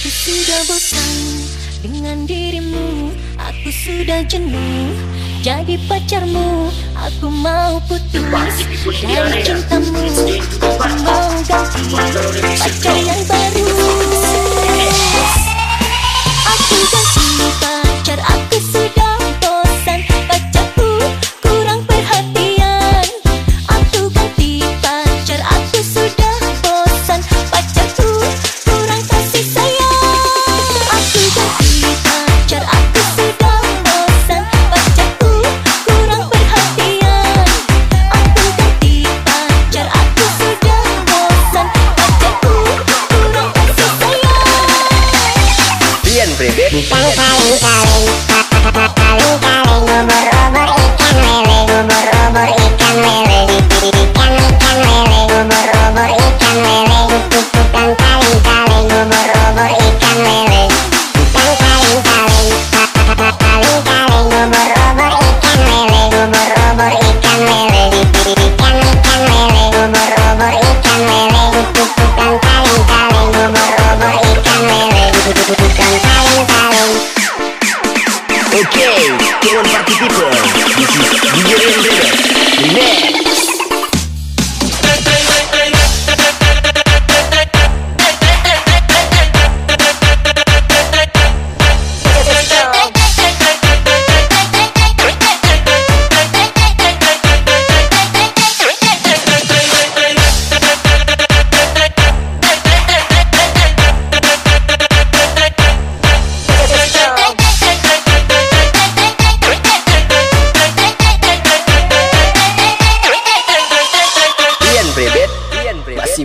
Aku sudah bosan dengan dirimu Aku sudah jenuh. Jadi pacarmu Aku mau putus. Dari cinta 逃げれんで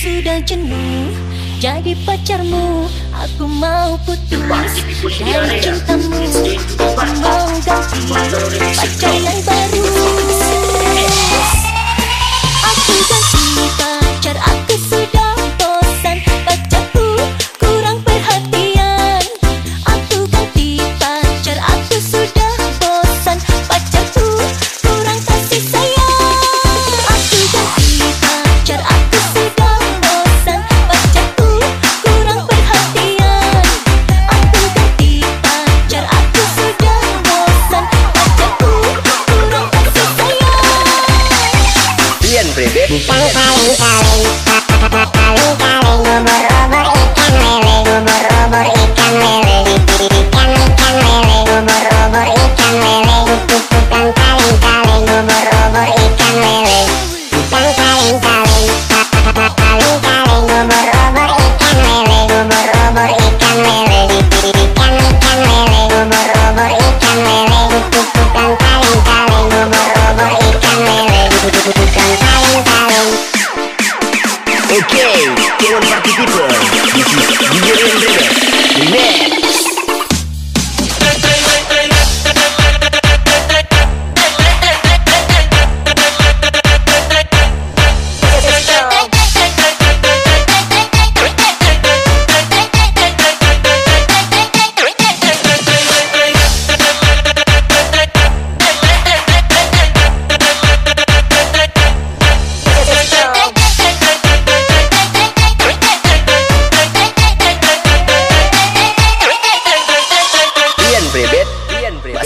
sudah jenuh jadi pacarmu Aku mau putus. Dari cintamu Aku mau ganti. Pacar yang baru привет.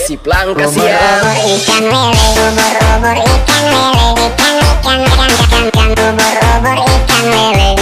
Si kasihan ikan lele